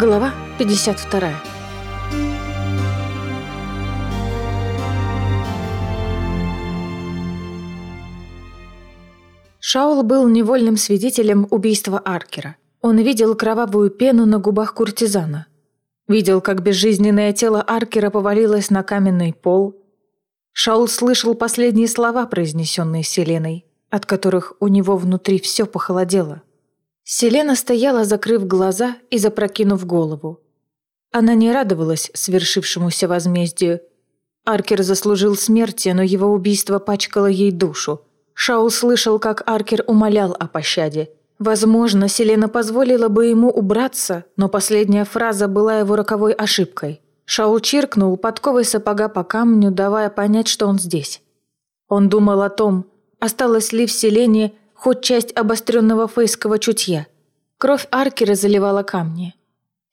Глава 52 Шаул был невольным свидетелем убийства Аркера. Он видел кровавую пену на губах куртизана. Видел, как безжизненное тело Аркера повалилось на каменный пол. Шаул слышал последние слова, произнесенные Селеной, от которых у него внутри все похолодело. Селена стояла, закрыв глаза и запрокинув голову. Она не радовалась свершившемуся возмездию. Аркер заслужил смерти, но его убийство пачкало ей душу. Шаул слышал, как Аркер умолял о пощаде. Возможно, Селена позволила бы ему убраться, но последняя фраза была его роковой ошибкой. Шаул чиркнул подковой сапога по камню, давая понять, что он здесь. Он думал о том, осталось ли в Селене хоть часть обостренного фейского чутья. Кровь Аркера заливала камни.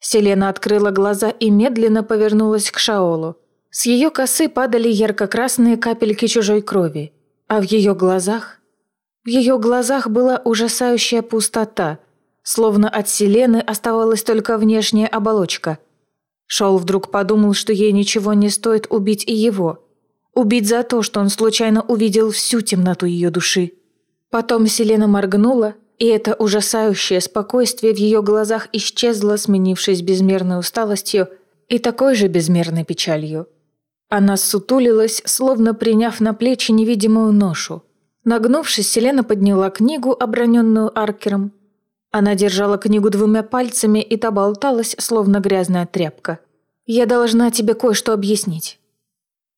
Селена открыла глаза и медленно повернулась к Шаолу. С ее косы падали ярко-красные капельки чужой крови, а в ее глазах... В ее глазах была ужасающая пустота, словно от Селены оставалась только внешняя оболочка. Шаол вдруг подумал, что ей ничего не стоит убить и его. Убить за то, что он случайно увидел всю темноту ее души. Потом Селена моргнула, и это ужасающее спокойствие в ее глазах исчезло, сменившись безмерной усталостью и такой же безмерной печалью. Она сутулилась, словно приняв на плечи невидимую ношу. Нагнувшись, Селена подняла книгу, оброненную Аркером. Она держала книгу двумя пальцами, и та болталась, словно грязная тряпка. «Я должна тебе кое-что объяснить».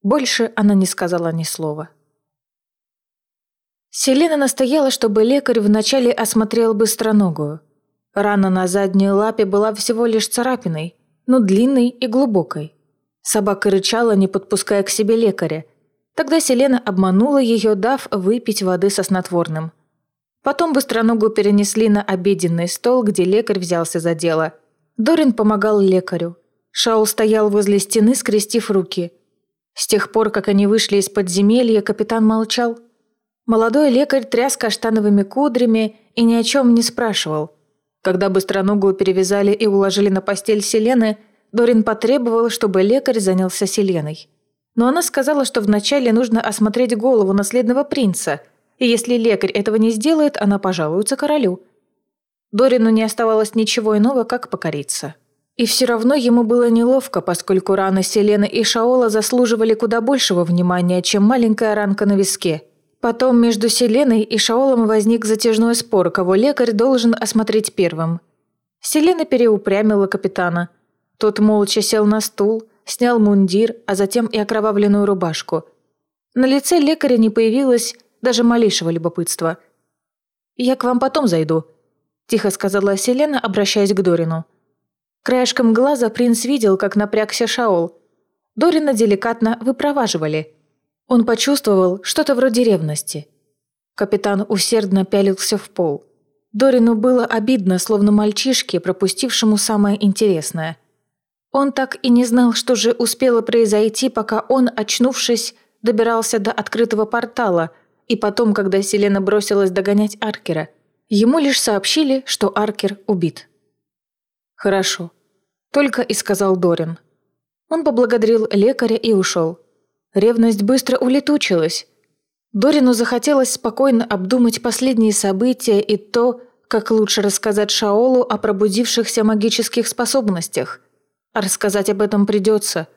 Больше она не сказала ни слова. Селена настояла, чтобы лекарь вначале осмотрел быстроногую. Рана на задней лапе была всего лишь царапиной, но длинной и глубокой. Собака рычала, не подпуская к себе лекаря. Тогда Селена обманула ее, дав выпить воды со снотворным. Потом быстроногую перенесли на обеденный стол, где лекарь взялся за дело. Дорин помогал лекарю. Шаул стоял возле стены, скрестив руки. С тех пор, как они вышли из подземелья, капитан молчал – Молодой лекарь тряс каштановыми кудрями и ни о чем не спрашивал. Когда быстроногую перевязали и уложили на постель Селены, Дорин потребовал, чтобы лекарь занялся Селеной. Но она сказала, что вначале нужно осмотреть голову наследного принца, и если лекарь этого не сделает, она пожалуется королю. Дорину не оставалось ничего иного, как покориться. И все равно ему было неловко, поскольку раны Селены и Шаола заслуживали куда большего внимания, чем маленькая ранка на виске – Потом между Селеной и Шаолом возник затяжной спор, кого лекарь должен осмотреть первым. Селена переупрямила капитана. Тот молча сел на стул, снял мундир, а затем и окровавленную рубашку. На лице лекаря не появилось даже малейшего любопытства. «Я к вам потом зайду», – тихо сказала Селена, обращаясь к Дорину. Краешком глаза принц видел, как напрягся Шаол. Дорина деликатно выпроваживали – он почувствовал что-то вроде ревности. Капитан усердно пялился в пол. Дорину было обидно, словно мальчишке, пропустившему самое интересное. Он так и не знал, что же успело произойти, пока он, очнувшись, добирался до открытого портала, и потом, когда Селена бросилась догонять Аркера. Ему лишь сообщили, что Аркер убит. «Хорошо», — только и сказал Дорин. Он поблагодарил лекаря и ушел. Ревность быстро улетучилась. Дорину захотелось спокойно обдумать последние события и то, как лучше рассказать Шаолу о пробудившихся магических способностях. А рассказать об этом придется.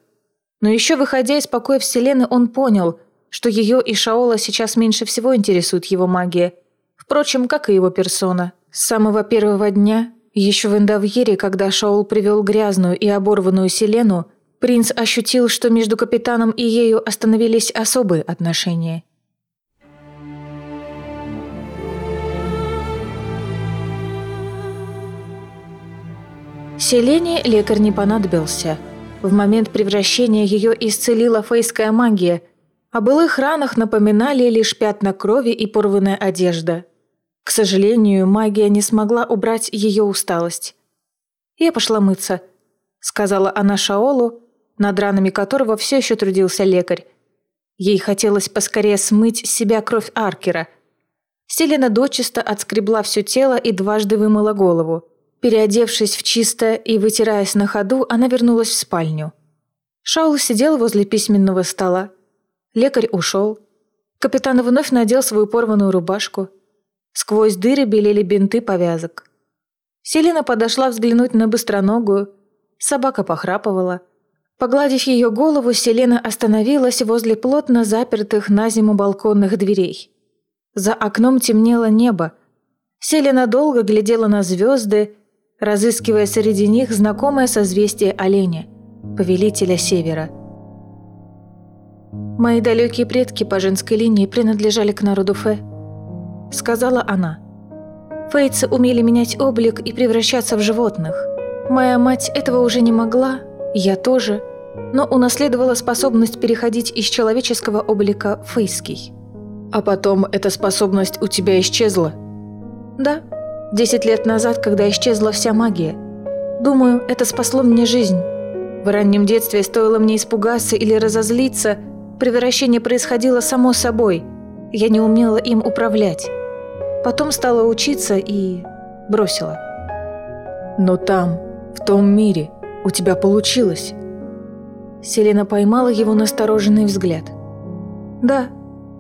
Но еще выходя из покоя Вселенной, он понял, что ее и Шаола сейчас меньше всего интересует его магия. Впрочем, как и его персона. С самого первого дня, еще в Эндавьере, когда Шаол привел грязную и оборванную Селену, Принц ощутил, что между капитаном и ею остановились особые отношения. Селене лекарь не понадобился. В момент превращения ее исцелила фейская магия. О былых ранах напоминали лишь пятна крови и порванная одежда. К сожалению, магия не смогла убрать ее усталость. «Я пошла мыться», — сказала она Шаолу, над ранами которого все еще трудился лекарь. Ей хотелось поскорее смыть с себя кровь Аркера. Селена дочисто отскребла все тело и дважды вымыла голову. Переодевшись в чисто и вытираясь на ходу, она вернулась в спальню. Шаул сидел возле письменного стола. Лекарь ушел. Капитан вновь надел свою порванную рубашку. Сквозь дыры белели бинты повязок. Селена подошла взглянуть на быстроногую. Собака похрапывала. Погладив ее голову, Селена остановилась возле плотно запертых на зиму балконных дверей. За окном темнело небо. Селена долго глядела на звезды, разыскивая среди них знакомое созвездие оленя, повелителя Севера. «Мои далекие предки по женской линии принадлежали к народу Фе», — сказала она. «Фейцы умели менять облик и превращаться в животных. Моя мать этого уже не могла, я тоже, но унаследовала способность переходить из человеческого облика в фейский». «А потом эта способность у тебя исчезла?» «Да», Десять лет назад, когда исчезла вся магия. Думаю, это спасло мне жизнь. В раннем детстве стоило мне испугаться или разозлиться, превращение происходило само собой. Я не умела им управлять. Потом стала учиться и... бросила. Но там, в том мире, у тебя получилось. Селена поймала его настороженный взгляд. Да,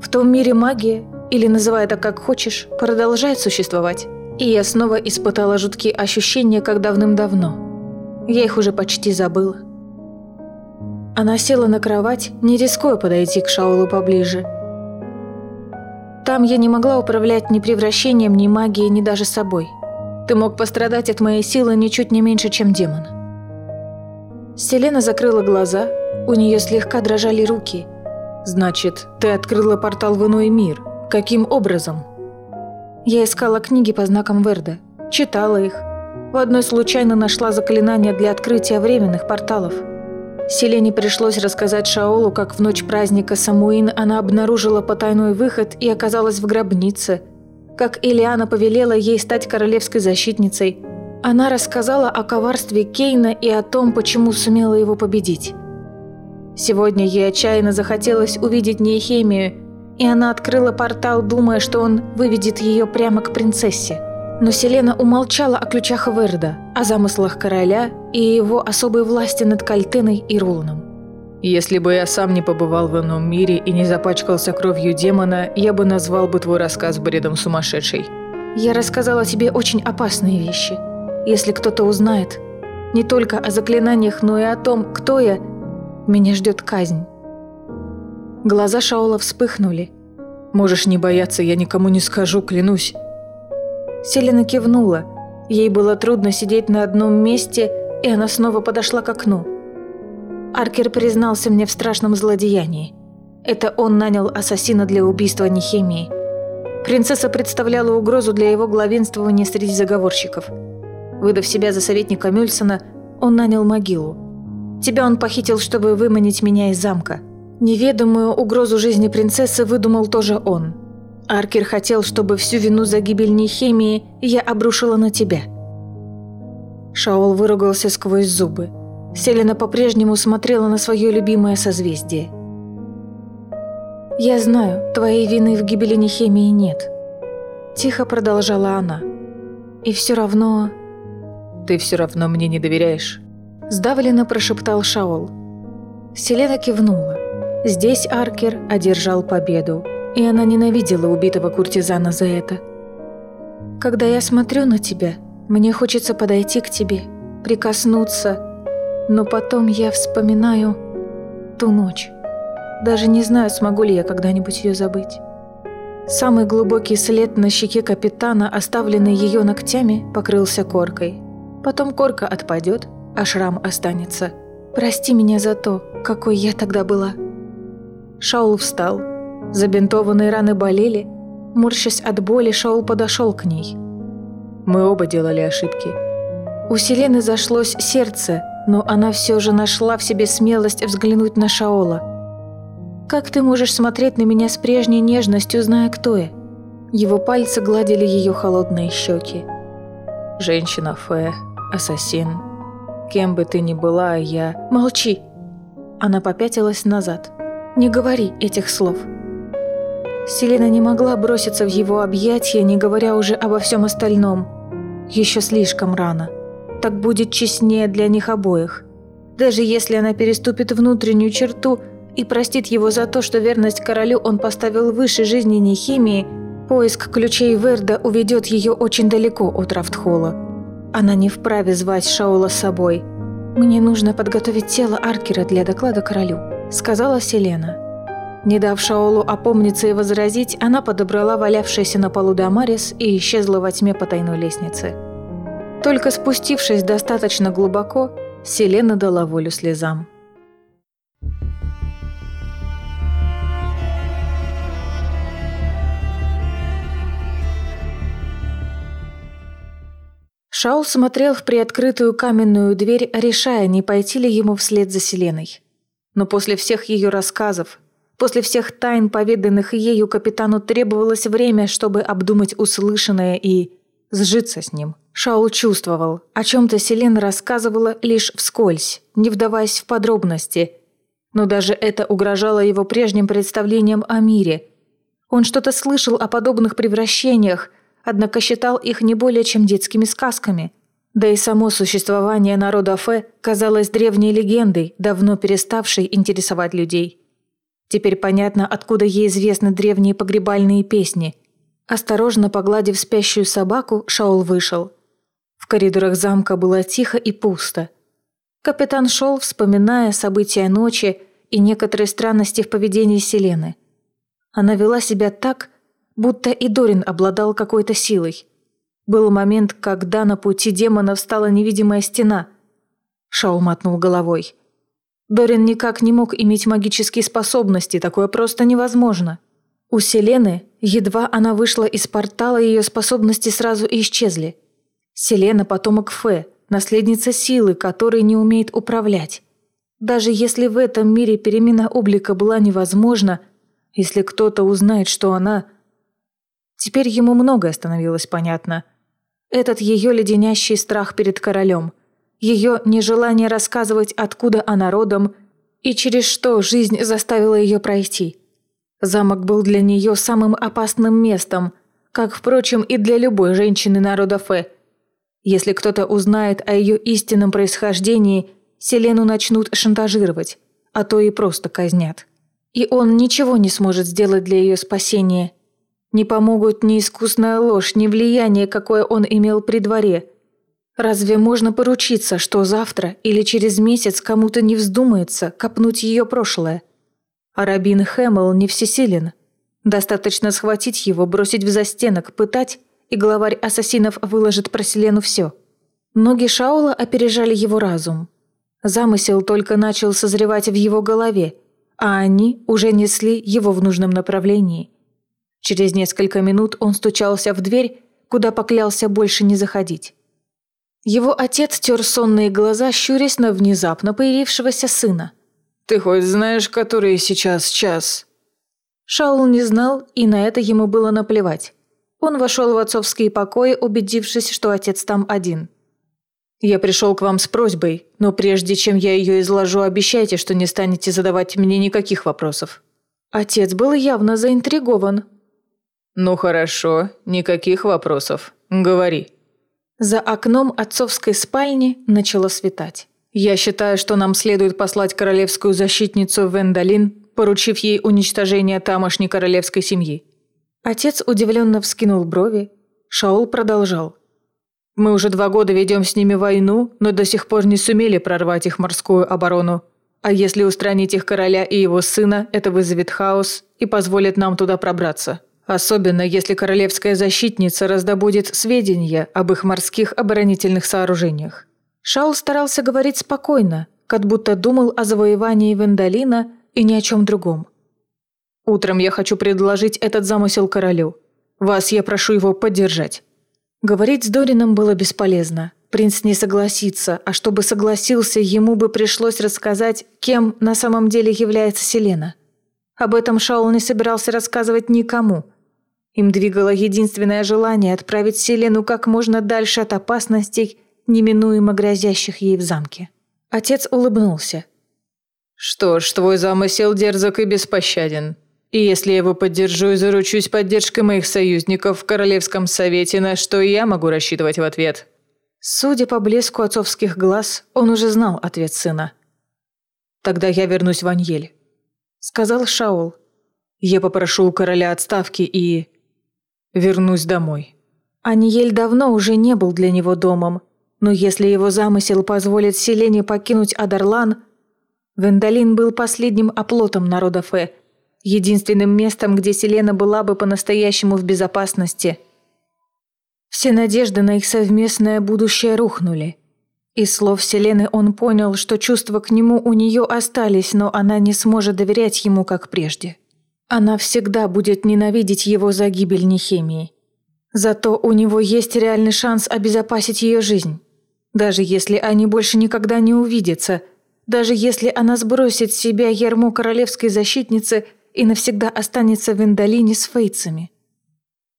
в том мире магия, или называй это как хочешь, продолжает существовать. И я снова испытала жуткие ощущения, как давным-давно. Я их уже почти забыла. Она села на кровать, не рискуя подойти к Шаулу поближе. Там я не могла управлять ни превращением, ни магией, ни даже собой. Ты мог пострадать от моей силы ничуть не меньше, чем демон. Селена закрыла глаза, у нее слегка дрожали руки. «Значит, ты открыла портал в иной мир. Каким образом?» Я искала книги по знакам Верда, читала их. В одной случайно нашла заклинание для открытия временных порталов. Селене пришлось рассказать Шаолу, как в ночь праздника Самуин она обнаружила потайной выход и оказалась в гробнице. Как Элиана повелела ей стать королевской защитницей. Она рассказала о коварстве Кейна и о том, почему сумела его победить. Сегодня ей отчаянно захотелось увидеть Нейхемию и она открыла портал, думая, что он выведет ее прямо к принцессе. Но Селена умолчала о ключах Верда, о замыслах короля и его особой власти над Кальтеной и Руланом. «Если бы я сам не побывал в ином мире и не запачкался кровью демона, я бы назвал бы твой рассказ бредом сумасшедшей». «Я рассказала тебе очень опасные вещи. Если кто-то узнает, не только о заклинаниях, но и о том, кто я, меня ждет казнь». Глаза Шаола вспыхнули. «Можешь не бояться, я никому не скажу, клянусь». Селена кивнула. Ей было трудно сидеть на одном месте, и она снова подошла к окну. Аркер признался мне в страшном злодеянии. Это он нанял ассасина для убийства Нехемии. Принцесса представляла угрозу для его главенствования среди заговорщиков. Выдав себя за советника Мюльсона, он нанял могилу. Тебя он похитил, чтобы выманить меня из замка. Неведомую угрозу жизни принцессы выдумал тоже он. Аркер хотел, чтобы всю вину за гибель Нехемии я обрушила на тебя. Шаол выругался сквозь зубы. Селена по-прежнему смотрела на свое любимое созвездие. «Я знаю, твоей вины в гибели Нехемии нет», – тихо продолжала она. «И все равно...» «Ты все равно мне не доверяешь», – сдавленно прошептал Шаол. Селена кивнула. Здесь Аркер одержал победу, и она ненавидела убитого куртизана за это. «Когда я смотрю на тебя, мне хочется подойти к тебе, прикоснуться, но потом я вспоминаю ту ночь. Даже не знаю, смогу ли я когда-нибудь ее забыть». Самый глубокий след на щеке капитана, оставленный ее ногтями, покрылся коркой. Потом корка отпадет, а шрам останется. «Прости меня за то, какой я тогда была». Шаул встал. Забинтованные раны болели. Морщась от боли, Шаул подошел к ней. Мы оба делали ошибки. У Селены зашлось сердце, но она все же нашла в себе смелость взглянуть на Шаола. «Как ты можешь смотреть на меня с прежней нежностью, зная, кто я?» Его пальцы гладили ее холодные щеки. «Женщина Фэ, ассасин. Кем бы ты ни была, я...» «Молчи!» Она попятилась назад. Не говори этих слов. Селена не могла броситься в его объятия, не говоря уже обо всем остальном. Еще слишком рано. Так будет честнее для них обоих. Даже если она переступит внутреннюю черту и простит его за то, что верность королю он поставил выше жизненной химии, поиск ключей Верда уведет ее очень далеко от Рафтхола. Она не вправе звать Шаула с собой. «Мне нужно подготовить тело Аркера для доклада королю», — сказала Селена. Не дав Шаолу опомниться и возразить, она подобрала валявшийся на полу Дамарис и исчезла во тьме потайной лестницы. Только спустившись достаточно глубоко, Селена дала волю слезам. Шаул смотрел в приоткрытую каменную дверь, решая, не пойти ли ему вслед за Селеной. Но после всех ее рассказов, После всех тайн, поведанных ею, капитану требовалось время, чтобы обдумать услышанное и сжиться с ним. Шаул чувствовал, о чем-то Селена рассказывала лишь вскользь, не вдаваясь в подробности. Но даже это угрожало его прежним представлениям о мире. Он что-то слышал о подобных превращениях, однако считал их не более чем детскими сказками. Да и само существование народа Фе казалось древней легендой, давно переставшей интересовать людей. Теперь понятно, откуда ей известны древние погребальные песни. Осторожно погладив спящую собаку, Шаул вышел. В коридорах замка было тихо и пусто. Капитан шел, вспоминая события ночи и некоторые странности в поведении Селены. Она вела себя так, будто и Дорин обладал какой-то силой. Был момент, когда на пути демона встала невидимая стена. Шаул мотнул головой. Дорин никак не мог иметь магические способности, такое просто невозможно. У Селены, едва она вышла из портала, ее способности сразу исчезли. Селена – потомок Фе, наследница силы, которой не умеет управлять. Даже если в этом мире перемена облика была невозможна, если кто-то узнает, что она... Теперь ему многое становилось понятно. Этот ее леденящий страх перед королем – ее нежелание рассказывать, откуда она родом и через что жизнь заставила ее пройти. Замок был для нее самым опасным местом, как, впрочем, и для любой женщины народа Фе. Если кто-то узнает о ее истинном происхождении, Селену начнут шантажировать, а то и просто казнят. И он ничего не сможет сделать для ее спасения. Не помогут ни искусная ложь, ни влияние, какое он имел при дворе – Разве можно поручиться, что завтра или через месяц кому-то не вздумается копнуть ее прошлое? А Рабин не всесилен. Достаточно схватить его, бросить в застенок, пытать, и главарь ассасинов выложит про Селену все. Ноги Шаула опережали его разум. Замысел только начал созревать в его голове, а они уже несли его в нужном направлении. Через несколько минут он стучался в дверь, куда поклялся больше не заходить. Его отец тер сонные глаза, щурясь на внезапно появившегося сына. «Ты хоть знаешь, который сейчас час?» Шаул не знал, и на это ему было наплевать. Он вошел в отцовские покои, убедившись, что отец там один. «Я пришел к вам с просьбой, но прежде чем я ее изложу, обещайте, что не станете задавать мне никаких вопросов». Отец был явно заинтригован. «Ну хорошо, никаких вопросов. Говори». За окном отцовской спальни начало светать. «Я считаю, что нам следует послать королевскую защитницу Вендалин, поручив ей уничтожение тамошней королевской семьи». Отец удивленно вскинул брови. Шаул продолжал. «Мы уже два года ведем с ними войну, но до сих пор не сумели прорвать их морскую оборону. А если устранить их короля и его сына, это вызовет хаос и позволит нам туда пробраться». Особенно, если королевская защитница раздобудет сведения об их морских оборонительных сооружениях. Шаул старался говорить спокойно, как будто думал о завоевании Вендалина и ни о чем другом. «Утром я хочу предложить этот замысел королю. Вас я прошу его поддержать». Говорить с Дорином было бесполезно. Принц не согласится, а чтобы согласился, ему бы пришлось рассказать, кем на самом деле является Селена. Об этом Шаул не собирался рассказывать никому – им двигало единственное желание отправить Селену как можно дальше от опасностей, неминуемо грозящих ей в замке. Отец улыбнулся. «Что ж, твой замысел дерзок и беспощаден. И если я его поддержу и заручусь поддержкой моих союзников в Королевском Совете, на что и я могу рассчитывать в ответ?» Судя по блеску отцовских глаз, он уже знал ответ сына. «Тогда я вернусь в Аньель», — сказал Шаул. «Я попрошу у короля отставки и... вернусь домой». Аниель давно уже не был для него домом, но если его замысел позволит Селене покинуть Адарлан, Вендалин был последним оплотом народа Фе, единственным местом, где Селена была бы по-настоящему в безопасности — все надежды на их совместное будущее рухнули. Из слов Селены он понял, что чувства к нему у нее остались, но она не сможет доверять ему, как прежде. Она всегда будет ненавидеть его за гибель Нехемии. Зато у него есть реальный шанс обезопасить ее жизнь. Даже если они больше никогда не увидятся, даже если она сбросит с себя ярмо королевской защитницы и навсегда останется в Индолине с фейцами.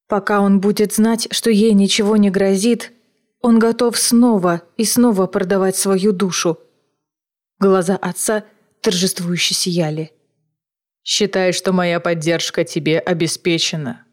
Пока он будет знать, что ей ничего не грозит, он готов снова и снова продавать свою душу. Глаза отца торжествующе сияли. «Считай, что моя поддержка тебе обеспечена»,